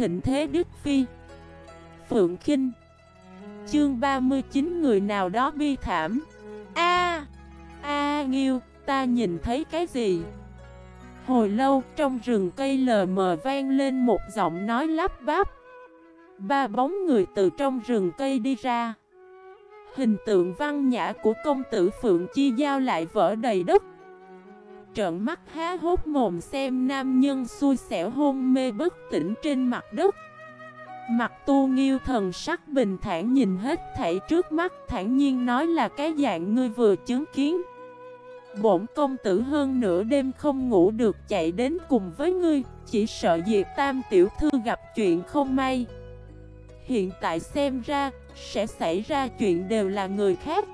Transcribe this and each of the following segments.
thịnh thế Đức Phi. Phượng Kinh. Chương 39 người nào đó bi thảm. A A Nghiêu, ta nhìn thấy cái gì? Hồi lâu, trong rừng cây lờ mờ vang lên một giọng nói lắp bắp. Ba bóng người từ trong rừng cây đi ra. Hình tượng văn nhã của công tử Phượng Chi Giao lại vỡ đầy đất. Trợn mắt há hốt mồm xem nam nhân xui xẻo hôn mê bất tỉnh trên mặt đất. Mặt tu nghiêu thần sắc bình thản nhìn hết thảy trước mắt, thản nhiên nói là cái dạng ngươi vừa chứng kiến. Bổn công tử hơn nửa đêm không ngủ được chạy đến cùng với ngươi, Chỉ sợ Diệp Tam tiểu thư gặp chuyện không may. Hiện tại xem ra, sẽ xảy ra chuyện đều là người khác.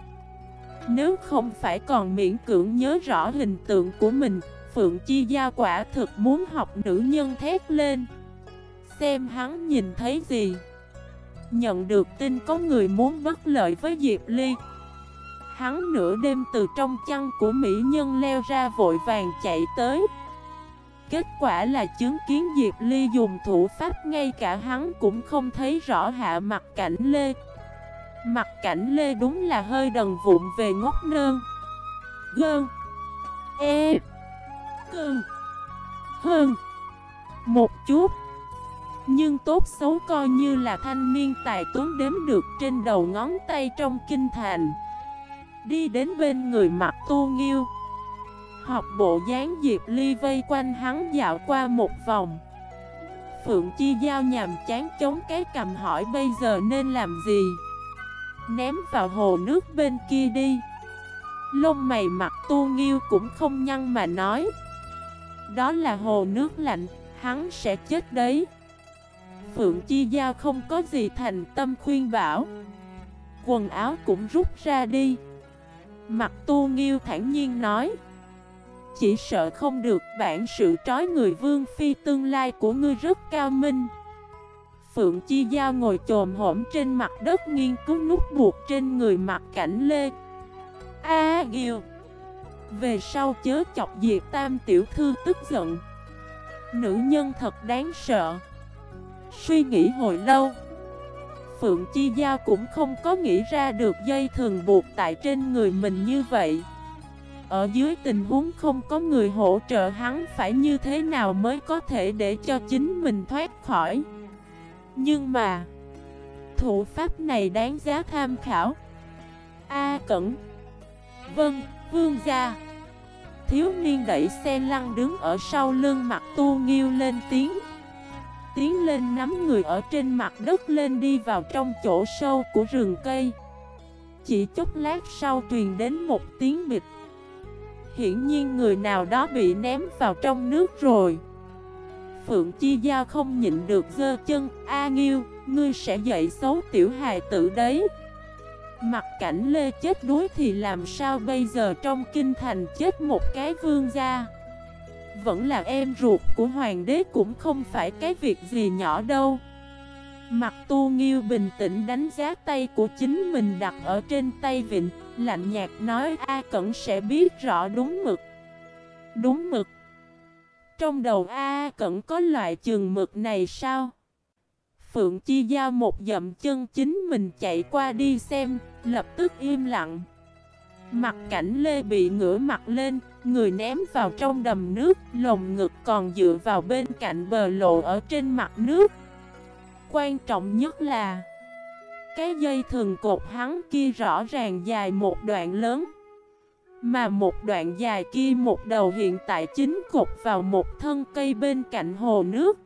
Nếu không phải còn miễn cưỡng nhớ rõ hình tượng của mình, Phượng Chi Gia quả thực muốn học nữ nhân thét lên. Xem hắn nhìn thấy gì. Nhận được tin có người muốn bất lợi với Diệp Ly. Hắn nửa đêm từ trong chăn của mỹ nhân leo ra vội vàng chạy tới. Kết quả là chứng kiến Diệp Ly dùng thủ pháp, ngay cả hắn cũng không thấy rõ hạ mặt cảnh Lê. Mặt cảnh Lê đúng là hơi đần vụn về ngốc nơn. Gơn. E. Cơn. Hơn. Một chút. Nhưng tốt xấu coi như là thanh niên tài tuấn đếm được trên đầu ngón tay trong kinh thành. Đi đến bên người mặt tu nghiêu. Học bộ dáng Diệp Ly vây quanh hắn dạo qua một vòng. Phượng Chi Giao nhàm chán chống cái cầm hỏi bây giờ nên làm gì? Ném vào hồ nước bên kia đi. Lông mày mặt tu nghiêu cũng không nhăn mà nói. Đó là hồ nước lạnh, hắn sẽ chết đấy. Phượng Chi Giao không có gì thành tâm khuyên bảo. Quần áo cũng rút ra đi. Mặt tu nghiêu thản nhiên nói. Chỉ sợ không được bản sự trói người vương phi tương lai của ngươi rất cao minh. Phượng Chi Giao ngồi trồm hổm trên mặt đất nghiên cứu nút buộc trên người mặt cảnh lê. A à, Về sau chớ chọc diệt tam tiểu thư tức giận. Nữ nhân thật đáng sợ. Suy nghĩ hồi lâu. Phượng Chi Giao cũng không có nghĩ ra được dây thường buộc tại trên người mình như vậy. Ở dưới tình huống không có người hỗ trợ hắn phải như thế nào mới có thể để cho chính mình thoát khỏi? Nhưng mà Thủ pháp này đáng giá tham khảo. A Cẩn. Vâng, Vương Gia. Thiếu niên đẩy xe lăn đứng ở sau lưng mặt tu nghiêu lên tiếng. Tiến lên nắm người ở trên mặt đất lên đi vào trong chỗ sâu của rừng cây. Chỉ chút lát sau truyền đến một tiếng bịch Hiển nhiên người nào đó bị ném vào trong nước rồi. Phượng Chi Giao không nhịn được dơ chân. A Nghiêu, ngươi sẽ dậy xấu tiểu hài tử đấy. Mặt cảnh Lê chết đuối thì làm sao bây giờ trong kinh thành chết một cái vương gia? Vẫn là em ruột của hoàng đế cũng không phải cái việc gì nhỏ đâu. Mặt tu nghiêu bình tĩnh đánh giá tay của chính mình đặt ở trên tay vịnh Lạnh nhạt nói A Cẩn sẽ biết rõ đúng mực. Đúng mực. Trong đầu A Cẩn có loại trường mực này sao? Phượng Chi Giao một dậm chân chính mình chạy qua đi xem Lập tức im lặng Mặt cảnh Lê bị ngửa mặt lên, người ném vào trong đầm nước, lồng ngực còn dựa vào bên cạnh bờ lộ ở trên mặt nước. Quan trọng nhất là Cái dây thường cột hắn kia rõ ràng dài một đoạn lớn mà một đoạn dài kia, một đầu hiện tại chính cột vào một thân cây bên cạnh hồ nước.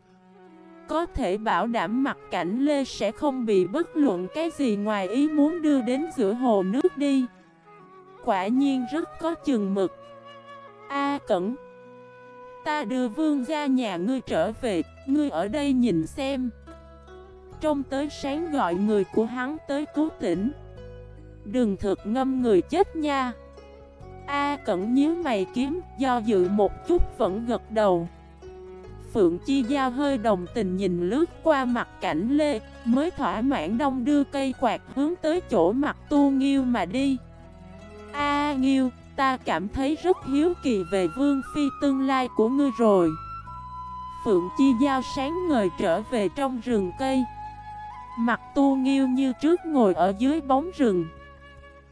Có thể bảo đảm mặt cảnh Lê sẽ không bị bất luận cái gì ngoài ý muốn đưa đến giữa hồ nước đi. Quả nhiên rất có chừng mực. A Cẩn, Ta đưa vương ra nhà ngươi trở về, Ngươi ở đây nhìn xem. Trong tới sáng gọi người của hắn tới cứu tỉnh. Đừng thực ngâm người chết nha. A Cẩn nhíu mày kiếm Do dự một chút vẫn gật đầu. Phượng Chi Giao hơi đồng tình nhìn lướt qua mặt cảnh Lê Mới thỏa mãn đông đưa cây quạt hướng tới chỗ mặt tu nghiêu mà đi. A Nghiêu, ta cảm thấy rất hiếu kỳ về Vương Phi tương lai của ngươi rồi. Phượng Chi Giao sáng ngời trở về trong rừng cây. Mặt tu nghiêu như trước ngồi ở dưới bóng rừng.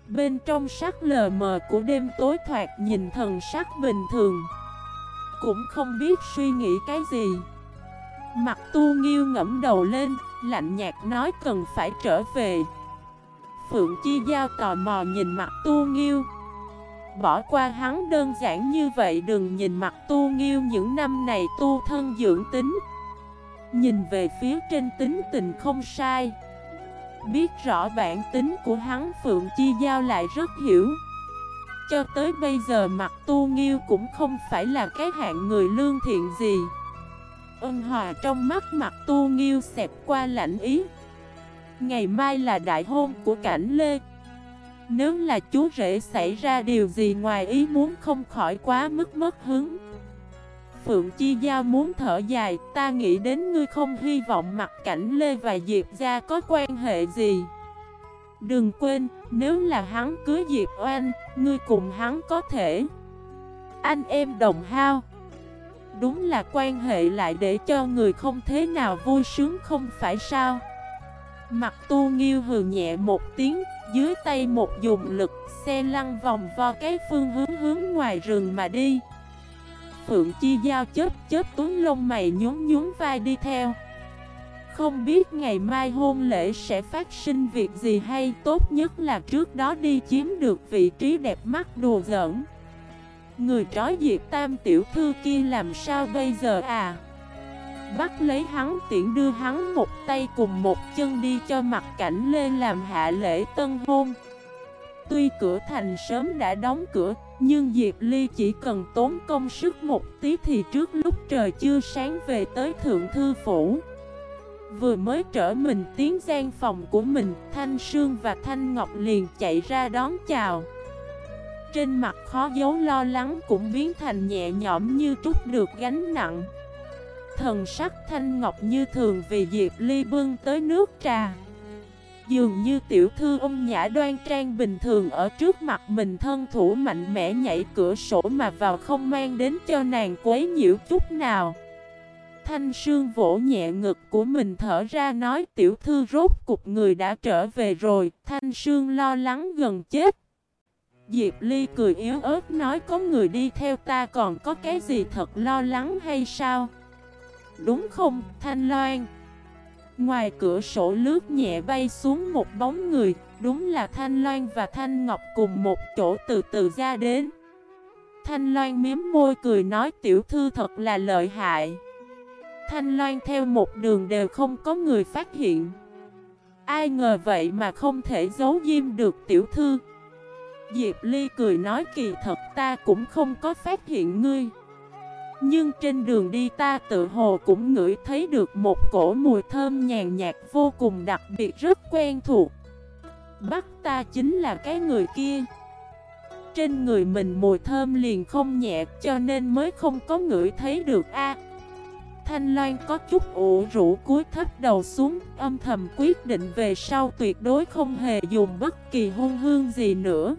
Bên trong sắc lờ mờ của đêm tối thoạt nhìn thần sắc bình thường. Cũng không biết suy nghĩ cái gì. Mặt tu nghiêu ngẫm đầu lên, Lạnh nhạt nói cần phải trở về. Phượng Chi Giao tò mò nhìn mặt tu nghiêu. Bỏ qua hắn đơn giản như vậy, đừng nhìn mặt tu nghiêu những năm này tu thân dưỡng tính. Nhìn về phía trên tính tình không sai. Biết rõ bản tính của hắn, Phượng Chi Giao lại rất hiểu. Cho tới bây giờ, mặt tu nghiêu cũng không phải là cái hạng người lương thiện gì. Ân hòa trong mắt mặt tu nghiêu xẹp qua lạnh ý. Ngày mai là đại hôn của cảnh Lê. Nếu là chú rể xảy ra điều gì ngoài ý muốn không khỏi quá mức mất hứng. Phượng Chi Giao muốn thở dài Ta nghĩ đến ngươi không hy vọng mặt cảnh Lê và Diệp Gia có quan hệ gì. Đừng quên, nếu là hắn cưới Diệp Oanh Ngươi cùng hắn có thể Anh em đồng hao. Đúng là quan hệ lại để cho người không thế nào vui sướng không phải sao? Mặt tu nghiêu hừ nhẹ một tiếng Dưới tay một dùng lực Xe lăn vòng vo cái phương hướng hướng ngoài rừng mà đi. Phượng Chi Giao chết chết tuấn lông mày nhún nhún vai đi theo. Không biết ngày mai hôn lễ sẽ phát sinh việc gì hay, Tốt nhất là trước đó đi chiếm được vị trí đẹp mắt đùa giỡn. Người trói diệp tam tiểu thư kia làm sao bây giờ à? Bắt lấy hắn tiễn đưa hắn một tay cùng một chân đi cho mặt cảnh lên làm hạ lễ tân hôn. Tuy cửa thành sớm đã đóng cửa nhưng Diệp Ly chỉ cần tốn công sức một tí thì trước lúc trời chưa sáng về tới Thượng Thư Phủ. Vừa mới trở mình tiến gian phòng của mình, Thanh Sương và Thanh Ngọc liền chạy ra đón chào. Trên mặt khó giấu lo lắng cũng biến thành nhẹ nhõm như trút được gánh nặng. Thần sắc thanh ngọc như thường vì Diệp Ly bưng tới nước trà. Dường như tiểu thư ông nhã đoan trang bình thường ở trước mặt mình thân thủ mạnh mẽ nhảy cửa sổ mà vào không mang đến cho nàng quấy nhiễu chút nào Thanh sương vỗ nhẹ ngực của mình thở ra nói tiểu thư rốt cục người đã trở về rồi Thanh sương lo lắng gần chết Diệp Ly cười yếu ớt nói có người đi theo ta còn có cái gì thật lo lắng hay sao? Đúng không, Thanh Loan? Ngoài cửa sổ lướt nhẹ bay xuống một bóng người, đúng là Thanh Loan và Thanh Ngọc cùng một chỗ từ từ ra đến. Thanh Loan miếm môi cười nói tiểu thư thật là lợi hại. Thanh Loan theo một đường đều không có người phát hiện. Ai ngờ vậy mà không thể giấu diêm được tiểu thư. Diệp Ly cười nói kỳ thật ta cũng không có phát hiện ngươi nhưng trên đường đi ta tự hồ cũng ngửi thấy được một cổ mùi thơm nhàn nhạt vô cùng đặc biệt rất quen thuộc. Bắt ta chính là cái người kia. Trên người mình mùi thơm liền không nhẹ, cho nên mới không có ngửi thấy được a. Thanh Loan có chút ủ rũ cúi thấp đầu xuống, Âm thầm quyết định về sau tuyệt đối không hề dùng bất kỳ hôn hương gì nữa.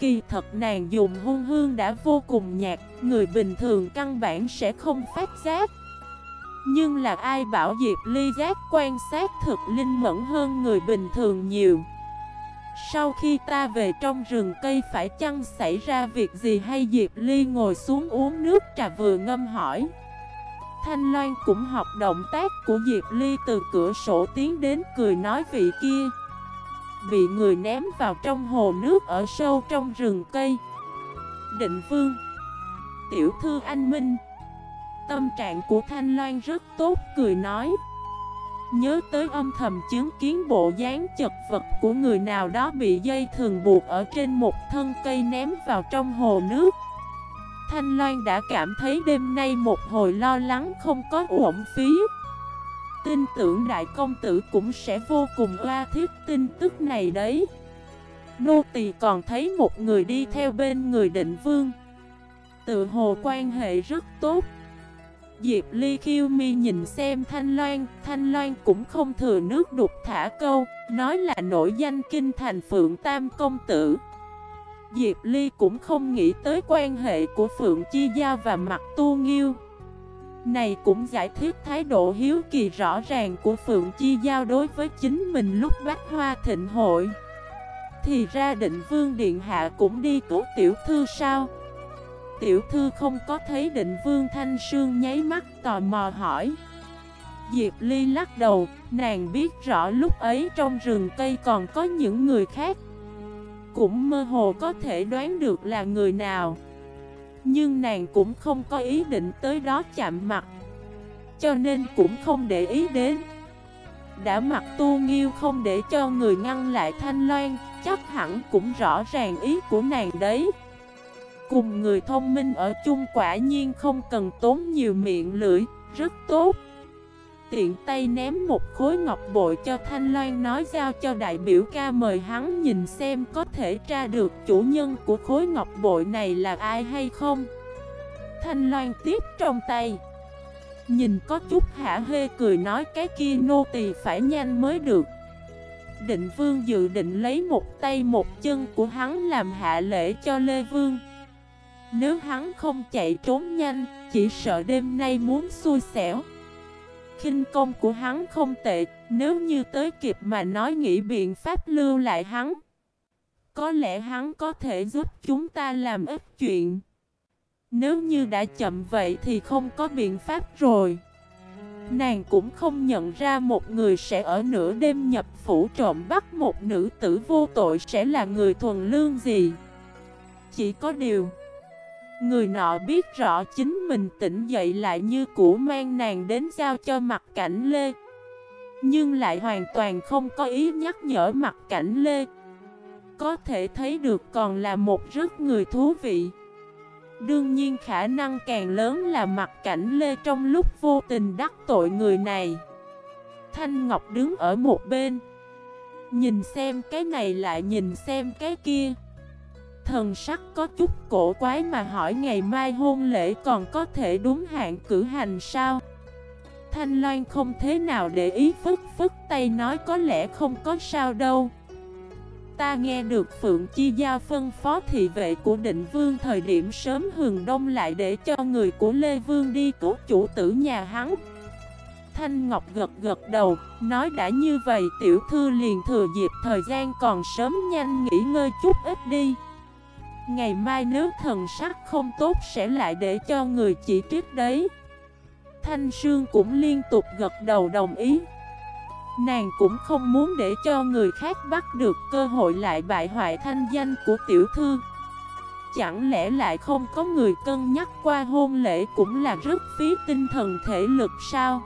Kỳ, thật nàng dùng hôn hương đã vô cùng nhạt, Người bình thường căn bản sẽ không phát giác. Nhưng là ai bảo Diệp Ly giác quan sát thực linh mẫn hơn người bình thường nhiều? Sau khi ta về trong rừng cây phải chăng xảy ra việc gì hay Diệp Ly ngồi xuống uống nước trà vừa ngâm hỏi. Thanh Loan cũng học động tác của Diệp Ly từ cửa sổ tiến đến cười nói vị kia. Bị người ném vào trong hồ nước ở sâu trong rừng cây. Định Vương, Tiểu thư anh Minh. Tâm trạng của Thanh Loan rất tốt, cười nói. Nhớ tới âm thầm chứng kiến bộ dáng chật vật của người nào đó bị dây thường buộc ở trên một thân cây ném vào trong hồ nước. Thanh Loan đã cảm thấy đêm nay một hồi lo lắng không có uổng phí. Tin tưởng đại công tử cũng sẽ vô cùng oa thiết tin tức này đấy. Nô tỳ còn thấy một người đi theo bên người định vương. Tự hồ quan hệ rất tốt. Diệp Ly khiêu mi nhìn xem Thanh Loan Thanh Loan cũng không thừa nước đục thả câu, Nói là nổi danh kinh thành Phượng Tam Công Tử. Diệp Ly cũng không nghĩ tới quan hệ của Phượng Chi Giao và Mặt Tu Nghiêu. Này cũng giải thích thái độ hiếu kỳ rõ ràng của Phượng Chi Giao đối với chính mình lúc bách hoa thịnh hội. Thì ra định vương điện hạ cũng đi cứu tiểu thư sao? Tiểu thư không có thấy định vương thanh sương nháy mắt tò mò hỏi. Diệp Ly lắc đầu, nàng biết rõ lúc ấy trong rừng cây còn có những người khác. Cũng mơ hồ có thể đoán được là người nào. Nhưng nàng cũng không có ý định tới đó chạm mặt. Cho nên cũng không để ý đến. Đã mặc tu nghiêu không để cho người ngăn lại thanh loan, Chắc hẳn cũng rõ ràng ý của nàng đấy. Cùng người thông minh ở chung quả nhiên không cần tốn nhiều miệng lưỡi, Rất tốt tiện tay ném một khối ngọc bội cho Thanh Loan nói giao cho đại biểu ca mời hắn nhìn xem có thể tra được chủ nhân của khối ngọc bội này là ai hay không. Thanh Loan tiếp trong tay. Nhìn có chút hả hê cười nói cái kia nô tỳ phải nhanh mới được. Định Vương dự định lấy một tay một chân của hắn làm hạ lễ cho Lê Vương. Nếu hắn không chạy trốn nhanh, chỉ sợ đêm nay muốn xui xẻo khinh công của hắn không tệ, nếu như tới kịp mà nói nghĩ biện pháp lưu lại hắn. Có lẽ hắn có thể giúp chúng ta làm ít chuyện. Nếu như đã chậm vậy thì không có biện pháp rồi. Nàng cũng không nhận ra một người sẽ ở nửa đêm nhập phủ trộm bắt một nữ tử vô tội sẽ là người thuần lương gì. Chỉ có điều Người nọ biết rõ chính mình tỉnh dậy lại như cũ mang nàng đến giao cho mặt cảnh Lê, Nhưng lại hoàn toàn không có ý nhắc nhở mặt cảnh Lê. Có thể thấy được còn là một rất người thú vị. Đương nhiên khả năng càng lớn là mặt cảnh Lê trong lúc vô tình đắc tội người này. Thanh Ngọc đứng ở một bên, Nhìn xem cái này lại nhìn xem cái kia. Thần sắc có chút cổ quái mà hỏi ngày mai hôn lễ còn có thể đúng hạn cử hành sao? Thanh Loan không thế nào để ý phức phức tay nói có lẽ không có sao đâu. Ta nghe được Phượng Chi Giao phân phó thị vệ của định vương thời điểm sớm hừng đông lại để cho người của Lê Vương đi cứu chủ tử nhà hắn. Thanh Ngọc gật gật đầu, nói đã như vậy tiểu thư liền thừa dịp thời gian còn sớm nhanh nghỉ ngơi chút ít đi. Ngày mai nếu thần sắc không tốt sẽ lại để cho người chỉ trích đấy. Thanh Sương cũng liên tục gật đầu đồng ý. Nàng cũng không muốn để cho người khác bắt được cơ hội lại bại hoại thanh danh của tiểu thư. Chẳng lẽ lại không có người cân nhắc qua hôn lễ cũng là rất phí tinh thần thể lực sao?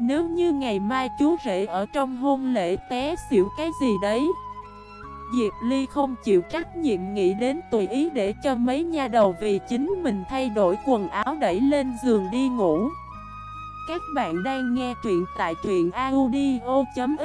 Nếu như ngày mai chú rể ở trong hôn lễ té xỉu cái gì đấy? Diệp Ly không chịu trách nhiệm nghĩ đến tùy ý để cho mấy nha đầu vì chính mình thay đổi quần áo đẩy lên giường đi ngủ. Các bạn đang nghe truyện tại truyện audio.fif